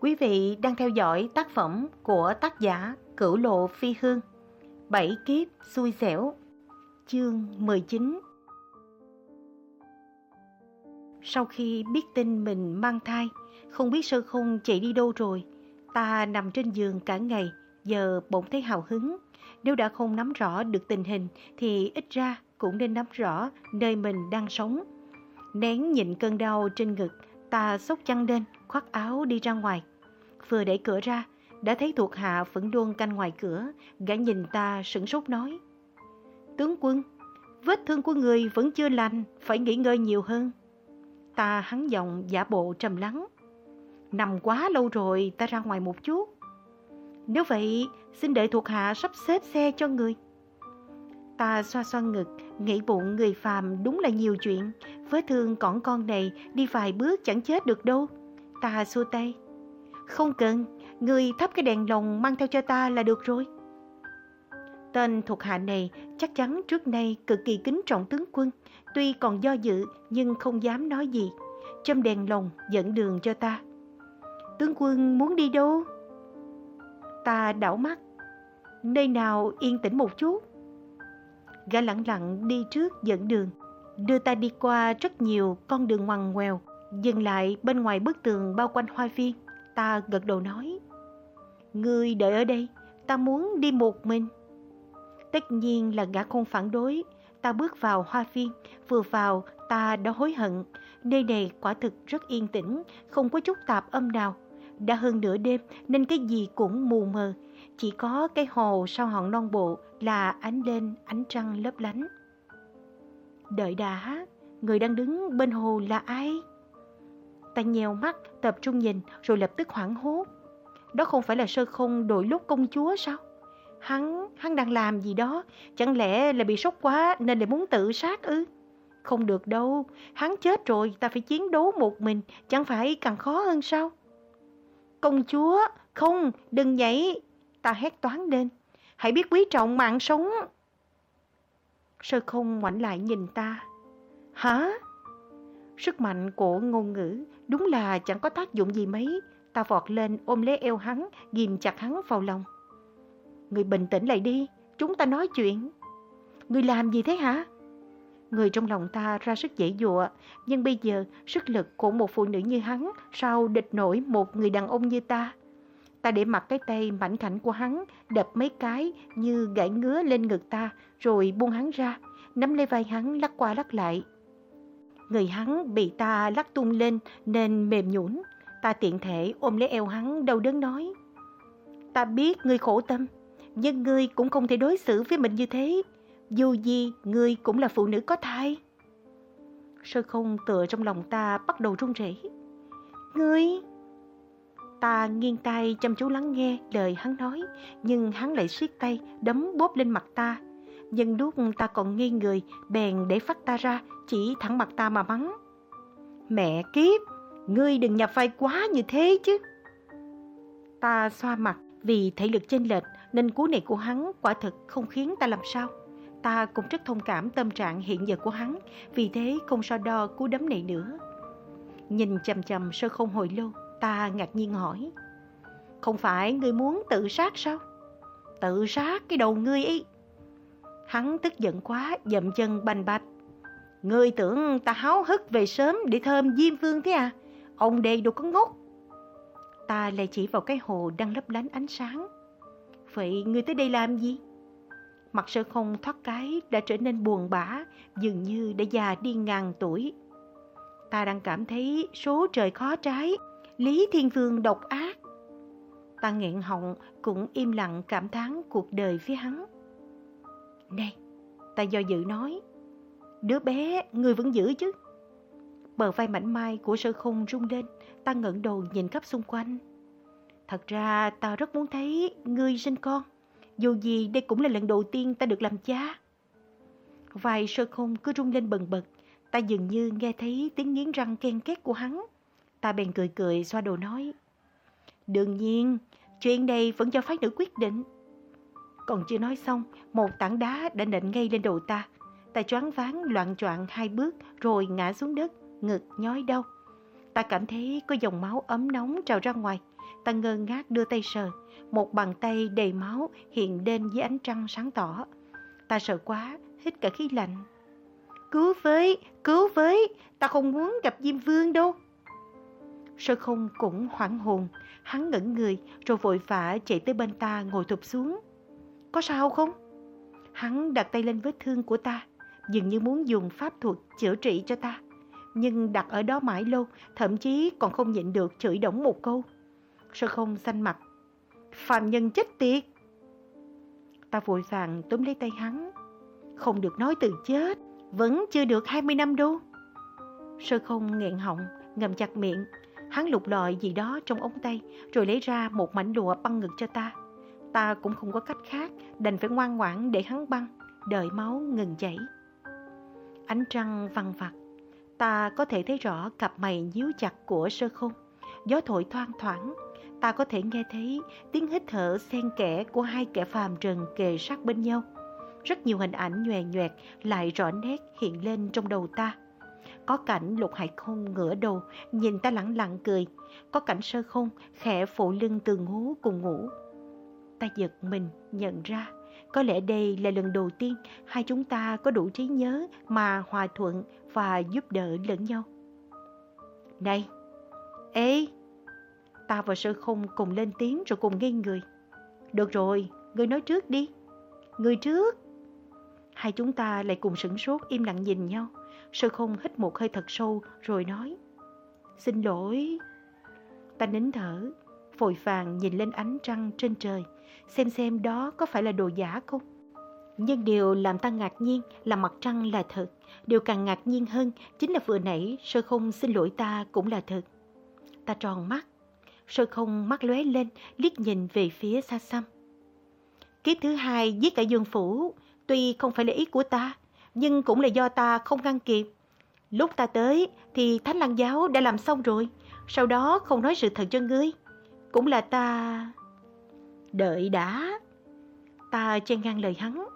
Quý vị đang theo dõi tác phẩm của tác giả Cửu Lộ Phi Hương Bảy kiếp xui xẻo Chương 19 Sau khi biết tin mình mang thai, không biết sơ khung chạy đi đâu rồi, ta nằm trên giường cả ngày, giờ bỗng thấy hào hứng. Nếu đã không nắm rõ được tình hình thì ít ra cũng nên nắm rõ nơi mình đang sống. Nén nhịn cơn đau trên ngực, ta xốc chăn lên, khoác áo đi ra ngoài. Vừa đẩy cửa ra, đã thấy thuộc hạ vẫn luôn canh ngoài cửa, gã nhìn ta sửng sốt nói. Tướng quân, vết thương của người vẫn chưa lành, phải nghỉ ngơi nhiều hơn. Ta hắn giọng giả bộ trầm lắng. Nằm quá lâu rồi, ta ra ngoài một chút. Nếu vậy, xin đợi thuộc hạ sắp xếp xe cho người. Ta xoa xoa ngực, nghĩ bụng người phàm đúng là nhiều chuyện. Vết thương cỏn con này đi vài bước chẳng chết được đâu. Ta xua tay. Không cần, người thắp cái đèn lồng mang theo cho ta là được rồi. Tên thuộc hạ này chắc chắn trước nay cực kỳ kính trọng tướng quân, tuy còn do dự nhưng không dám nói gì. Châm đèn lồng dẫn đường cho ta. Tướng quân muốn đi đâu? Ta đảo mắt. Nơi nào yên tĩnh một chút? Gã lặng lặng đi trước dẫn đường, đưa ta đi qua rất nhiều con đường ngoằn ngoèo, dừng lại bên ngoài bức tường bao quanh hoa viên. Ta gật đầu nói, Ngươi đợi ở đây, ta muốn đi một mình. Tất nhiên là gã không phản đối, ta bước vào hoa viên, vừa vào ta đã hối hận. Nơi này quả thực rất yên tĩnh, không có chút tạp âm nào. Đã hơn nửa đêm nên cái gì cũng mù mờ, chỉ có cái hồ sau hòn non bộ là ánh lên ánh trăng lấp lánh. Đợi đã, người đang đứng bên hồ là ai? Ta nhèo mắt, tập trung nhìn rồi lập tức hoảng hốt. Đó không phải là sơ không đội lốt công chúa sao? Hắn, hắn đang làm gì đó, chẳng lẽ là bị sốc quá nên lại muốn tự sát ư? Không được đâu, hắn chết rồi, ta phải chiến đấu một mình, chẳng phải càng khó hơn sao? Công chúa, không, đừng nhảy, ta hét toán lên, hãy biết quý trọng mạng sống. Sơ không ngoảnh lại nhìn ta. Hả? Sức mạnh của ngôn ngữ đúng là chẳng có tác dụng gì mấy. Ta vọt lên ôm lấy eo hắn, ghim chặt hắn vào lòng. Người bình tĩnh lại đi, chúng ta nói chuyện. Người làm gì thế hả? Người trong lòng ta ra sức dễ dụa, nhưng bây giờ sức lực của một phụ nữ như hắn sao địch nổi một người đàn ông như ta. Ta để mặc cái tay mảnh khảnh của hắn, đập mấy cái như gãy ngứa lên ngực ta, rồi buông hắn ra, nắm lấy vai hắn lắc qua lắc lại. Người hắn bị ta lắc tung lên nên mềm nhũn. Ta tiện thể ôm lấy eo hắn đau đớn nói. Ta biết ngươi khổ tâm, nhưng ngươi cũng không thể đối xử với mình như thế. Dù gì, ngươi cũng là phụ nữ có thai. Sơ không tựa trong lòng ta bắt đầu run rẩy. Ngươi... Ta nghiêng tay chăm chú lắng nghe lời hắn nói, nhưng hắn lại siết tay, đấm bóp lên mặt ta. Nhưng lúc ta còn nghi người, bèn để phát ta ra, chỉ thẳng mặt ta mà mắng. Mẹ kiếp, ngươi đừng nhập vai quá như thế chứ. Ta xoa mặt vì thể lực chênh lệch nên cú này của hắn quả thực không khiến ta làm sao. Ta cũng rất thông cảm tâm trạng hiện giờ của hắn, vì thế không so đo cú đấm này nữa. Nhìn chầm chầm sơ không hồi lâu, ta ngạc nhiên hỏi. Không phải ngươi muốn tự sát sao? Tự sát cái đầu ngươi ấy. Hắn tức giận quá, dậm chân bành bạch. Ngươi tưởng ta háo hức về sớm để thơm Diêm Vương thế à? Ông đây đâu có ngốc. Ta lại chỉ vào cái hồ đang lấp lánh ánh sáng. Vậy ngươi tới đây làm gì? Mặt sơ không thoát cái đã trở nên buồn bã, dường như đã già đi ngàn tuổi. Ta đang cảm thấy số trời khó trái, Lý Thiên Vương độc ác. Ta nghẹn họng cũng im lặng cảm thán cuộc đời với hắn. Này, ta do dự nói, đứa bé người vẫn giữ chứ? Bờ vai mảnh mai của sơ không rung lên, ta ngẩng đầu nhìn khắp xung quanh. Thật ra ta rất muốn thấy ngươi sinh con, dù gì đây cũng là lần đầu tiên ta được làm cha. Vai sơ không cứ rung lên bần bật, ta dường như nghe thấy tiếng nghiến răng ken két của hắn. Ta bèn cười cười xoa đầu nói, Đương nhiên, chuyện này vẫn cho phái nữ quyết định. Còn chưa nói xong, một tảng đá đã nện ngay lên đầu ta. Ta choáng váng loạn choạng hai bước rồi ngã xuống đất, ngực nhói đau. Ta cảm thấy có dòng máu ấm nóng trào ra ngoài. Ta ngơ ngác đưa tay sờ. Một bàn tay đầy máu hiện lên dưới ánh trăng sáng tỏ. Ta sợ quá, hít cả khí lạnh. Cứu với, cứu với, ta không muốn gặp Diêm Vương đâu. Sơ không cũng hoảng hồn, hắn ngẩn người rồi vội vã chạy tới bên ta ngồi thụp xuống. Có sao không? Hắn đặt tay lên vết thương của ta, dường như muốn dùng pháp thuật chữa trị cho ta. Nhưng đặt ở đó mãi lâu, thậm chí còn không nhịn được chửi đổng một câu. Sơ không xanh mặt. Phạm nhân chết tiệt! Ta vội vàng túm lấy tay hắn. Không được nói từ chết, vẫn chưa được 20 năm đâu. Sơ không nghẹn họng, ngầm chặt miệng. Hắn lục lọi gì đó trong ống tay, rồi lấy ra một mảnh lụa băng ngực cho ta. Ta cũng không có cách khác, đành phải ngoan ngoãn để hắn băng, đợi máu ngừng chảy. Ánh trăng văng vặt, ta có thể thấy rõ cặp mày nhíu chặt của sơ khung, Gió thổi thoang thoảng, ta có thể nghe thấy tiếng hít thở xen kẽ của hai kẻ phàm trần kề sát bên nhau. Rất nhiều hình ảnh nhòe nhoẹt lại rõ nét hiện lên trong đầu ta. Có cảnh lục hải không ngửa đầu, nhìn ta lẳng lặng cười. Có cảnh sơ không khẽ phụ lưng từ ngủ cùng ngủ. Ta giật mình nhận ra, có lẽ đây là lần đầu tiên hai chúng ta có đủ trí nhớ mà hòa thuận và giúp đỡ lẫn nhau. Này! Ê! Ta và sơ không cùng lên tiếng rồi cùng ngây người. Được rồi, ngươi nói trước đi. Người trước. Hai chúng ta lại cùng sửng sốt im lặng nhìn nhau. Sơ không hít một hơi thật sâu rồi nói. Xin lỗi. Ta nín thở, vội vàng nhìn lên ánh trăng trên trời, xem xem đó có phải là đồ giả không. Nhưng điều làm ta ngạc nhiên là mặt trăng là thật. Điều càng ngạc nhiên hơn chính là vừa nãy sơ không xin lỗi ta cũng là thật. Ta tròn mắt, sơ không mắt lóe lên, liếc nhìn về phía xa xăm. Kiếp thứ hai giết cả dương phủ, tuy không phải là ý của ta, nhưng cũng là do ta không ngăn kịp. Lúc ta tới thì Thánh Lăng Giáo đã làm xong rồi, sau đó không nói sự thật cho ngươi. Cũng là ta... Đợi đã. Ta chen ngang lời hắn.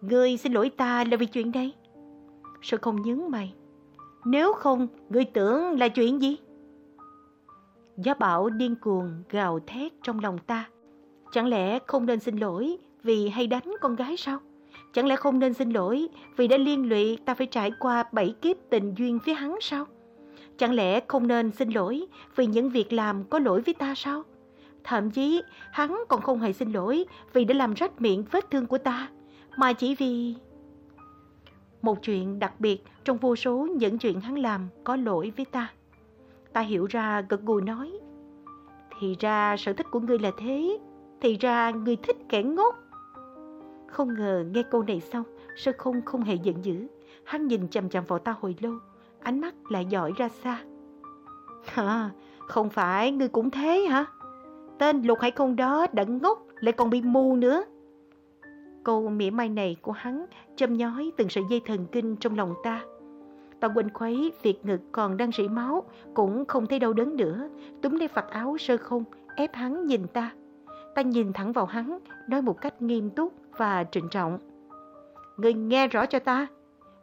Ngươi xin lỗi ta là vì chuyện đây. Sao không nhướng mày? Nếu không, ngươi tưởng là chuyện gì? Gió bão điên cuồng gào thét trong lòng ta. Chẳng lẽ không nên xin lỗi vì hay đánh con gái sao? Chẳng lẽ không nên xin lỗi vì đã liên lụy ta phải trải qua bảy kiếp tình duyên với hắn sao? Chẳng lẽ không nên xin lỗi vì những việc làm có lỗi với ta sao? Thậm chí hắn còn không hề xin lỗi vì đã làm rách miệng vết thương của ta, mà chỉ vì... Một chuyện đặc biệt trong vô số những chuyện hắn làm có lỗi với ta. Ta hiểu ra gật gù nói. Thì ra sở thích của ngươi là thế, thì ra ngươi thích kẻ ngốc. Không ngờ nghe câu này xong, sơ không không hề giận dữ. Hắn nhìn chằm chằm vào ta hồi lâu, ánh mắt lại dõi ra xa. Hả, không phải ngươi cũng thế hả? Tên lục hải không đó đã ngốc, lại còn bị mù nữa. Câu mỉa mai này của hắn châm nhói từng sợi dây thần kinh trong lòng ta. Ta quên khuấy việc ngực còn đang rỉ máu, cũng không thấy đau đớn nữa, túm lấy vạt áo sơ không, ép hắn nhìn ta. Ta nhìn thẳng vào hắn, nói một cách nghiêm túc và trịnh trọng. Người nghe rõ cho ta,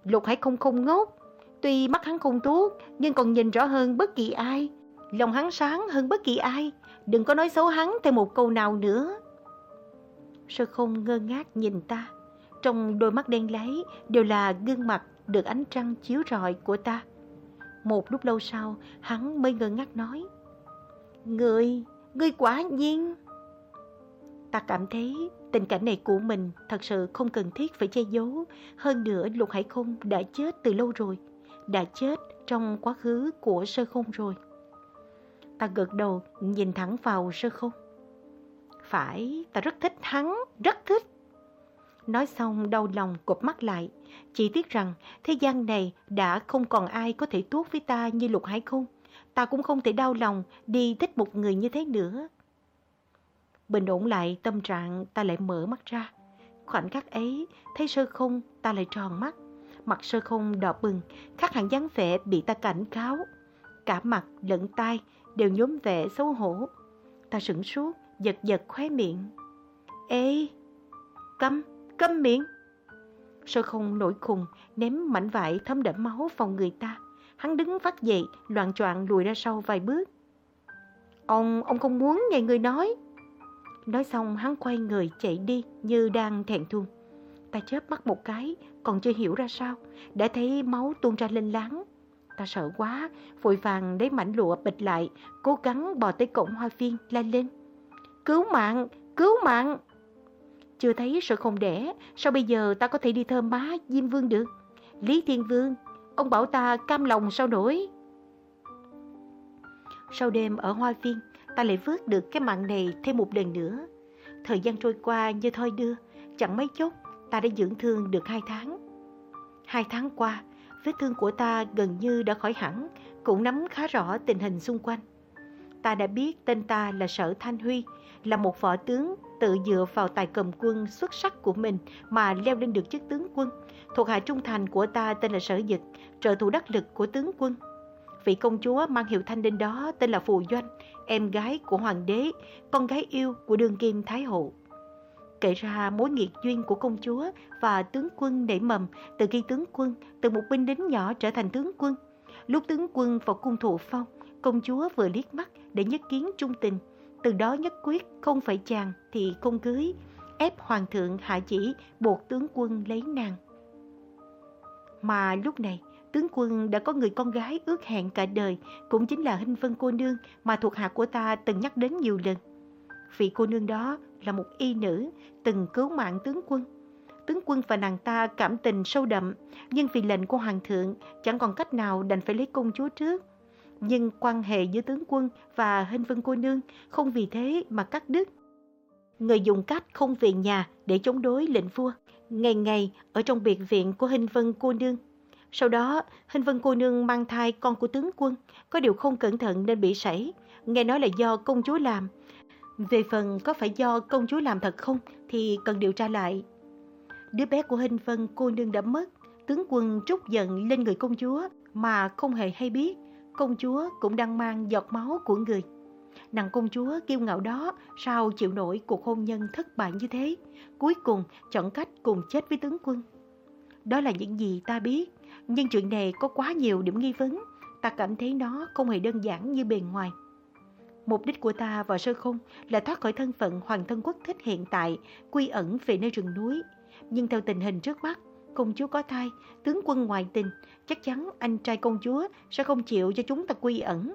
lục hải không không ngốc, tuy mắt hắn không tốt, nhưng còn nhìn rõ hơn bất kỳ ai. Lòng hắn sáng hơn bất kỳ ai, đừng có nói xấu hắn thêm một câu nào nữa. Sơ không ngơ ngác nhìn ta, trong đôi mắt đen láy đều là gương mặt được ánh trăng chiếu rọi của ta. Một lúc lâu sau, hắn mới ngơ ngác nói, Người, người quả nhiên... Ta cảm thấy tình cảnh này của mình thật sự không cần thiết phải che giấu. Hơn nữa Lục Hải Không đã chết từ lâu rồi, đã chết trong quá khứ của sơ không rồi. Ta gật đầu nhìn thẳng vào sơ không. Phải, ta rất thích hắn, rất thích. Nói xong đau lòng cụp mắt lại, chỉ tiếc rằng thế gian này đã không còn ai có thể tốt với ta như Lục Hải khung. Ta cũng không thể đau lòng đi thích một người như thế nữa. Bình ổn lại tâm trạng ta lại mở mắt ra. Khoảnh khắc ấy, thấy sơ không ta lại tròn mắt. Mặt sơ không đỏ bừng, khác hẳn dáng vẻ bị ta cảnh cáo. Cả mặt lẫn tai đều nhóm vẻ xấu hổ. Ta sửng sốt, giật giật khóe miệng. Ê, câm, câm miệng. Sơ không nổi khùng, ném mảnh vải thấm đẫm máu vào người ta. hắn đứng phát dậy, loạn choạng lùi ra sau vài bước. Ông, ông không muốn nghe người nói. Nói xong hắn quay người chạy đi như đang thẹn thùng. Ta chớp mắt một cái, còn chưa hiểu ra sao, đã thấy máu tuôn ra lên láng. Ta sợ quá, vội vàng lấy mảnh lụa bịch lại, cố gắng bò tới cổng hoa viên, la lên. Cứu mạng, cứu mạng! Chưa thấy sợ không đẻ, sao bây giờ ta có thể đi thơm má Diêm Vương được? Lý Thiên Vương, ông bảo ta cam lòng sao nổi? Sau đêm ở hoa viên, ta lại vớt được cái mạng này thêm một lần nữa. Thời gian trôi qua như thoi đưa, chẳng mấy chốc ta đã dưỡng thương được hai tháng. Hai tháng qua, vết thương của ta gần như đã khỏi hẳn, cũng nắm khá rõ tình hình xung quanh. Ta đã biết tên ta là Sở Thanh Huy, là một võ tướng tự dựa vào tài cầm quân xuất sắc của mình mà leo lên được chức tướng quân. Thuộc hạ trung thành của ta tên là Sở Dực, trợ thủ đắc lực của tướng quân. Vị công chúa mang hiệu thanh đinh đó tên là Phù Doanh, em gái của hoàng đế, con gái yêu của đương kim Thái Hậu. Kể ra mối nghiệt duyên của công chúa và tướng quân nảy mầm từ khi tướng quân từ một binh lính nhỏ trở thành tướng quân. Lúc tướng quân vào cung thụ phong, công chúa vừa liếc mắt để nhất kiến trung tình. Từ đó nhất quyết không phải chàng thì không cưới, ép hoàng thượng hạ chỉ buộc tướng quân lấy nàng. Mà lúc này, tướng quân đã có người con gái ước hẹn cả đời, cũng chính là Hinh Vân cô nương mà thuộc hạ của ta từng nhắc đến nhiều lần. Vị cô nương đó là một y nữ từng cứu mạng tướng quân. Tướng quân và nàng ta cảm tình sâu đậm, nhưng vì lệnh của hoàng thượng chẳng còn cách nào đành phải lấy công chúa trước. Nhưng quan hệ giữa tướng quân và Hinh Vân cô nương không vì thế mà cắt đứt. Người dùng cách không về nhà để chống đối lệnh vua, ngày ngày ở trong biệt viện của Hinh Vân cô nương. Sau đó, Hinh Vân cô nương mang thai con của tướng quân, có điều không cẩn thận nên bị sảy. Nghe nói là do công chúa làm, về phần có phải do công chúa làm thật không thì cần điều tra lại. Đứa bé của Hình Vân cô nương đã mất, tướng quân trút giận lên người công chúa mà không hề hay biết công chúa cũng đang mang giọt máu của người. Nàng công chúa kiêu ngạo đó sao chịu nổi cuộc hôn nhân thất bại như thế, cuối cùng chọn cách cùng chết với tướng quân. Đó là những gì ta biết, nhưng chuyện này có quá nhiều điểm nghi vấn, ta cảm thấy nó không hề đơn giản như bề ngoài. Mục đích của ta vào sơ khung là thoát khỏi thân phận hoàng thân quốc thích hiện tại, quy ẩn về nơi rừng núi. Nhưng theo tình hình trước mắt, công chúa có thai, tướng quân ngoại tình, chắc chắn anh trai công chúa sẽ không chịu cho chúng ta quy ẩn.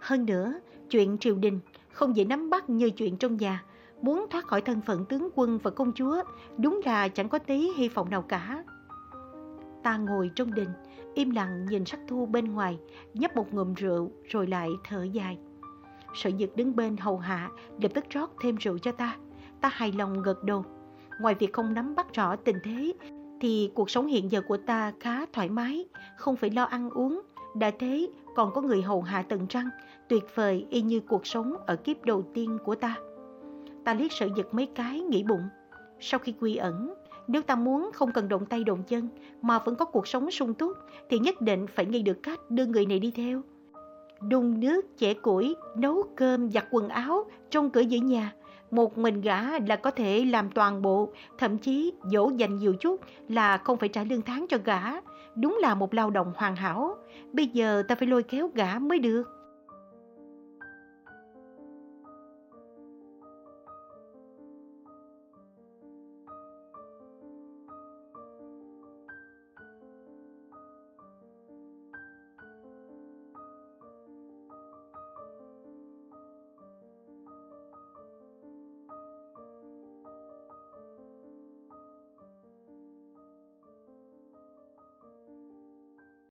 Hơn nữa, chuyện triều đình không dễ nắm bắt như chuyện trong nhà. Muốn thoát khỏi thân phận tướng quân và công chúa, đúng là chẳng có tí hy vọng nào cả. Ta ngồi trong đình, im lặng nhìn sắc thu bên ngoài, nhấp một ngụm rượu rồi lại thở dài sợ dực đứng bên hầu hạ, lập tức rót thêm rượu cho ta. Ta hài lòng gật đầu. Ngoài việc không nắm bắt rõ tình thế, thì cuộc sống hiện giờ của ta khá thoải mái, không phải lo ăn uống. Đã thế, còn có người hầu hạ tận răng, tuyệt vời y như cuộc sống ở kiếp đầu tiên của ta. Ta liếc sợ giật mấy cái, nghĩ bụng. Sau khi quy ẩn, nếu ta muốn không cần động tay động chân mà vẫn có cuộc sống sung túc thì nhất định phải nghĩ được cách đưa người này đi theo đun nước, chẻ củi, nấu cơm, giặt quần áo, trong cửa giữ nhà. Một mình gã là có thể làm toàn bộ, thậm chí dỗ dành nhiều chút là không phải trả lương tháng cho gã. Đúng là một lao động hoàn hảo. Bây giờ ta phải lôi kéo gã mới được.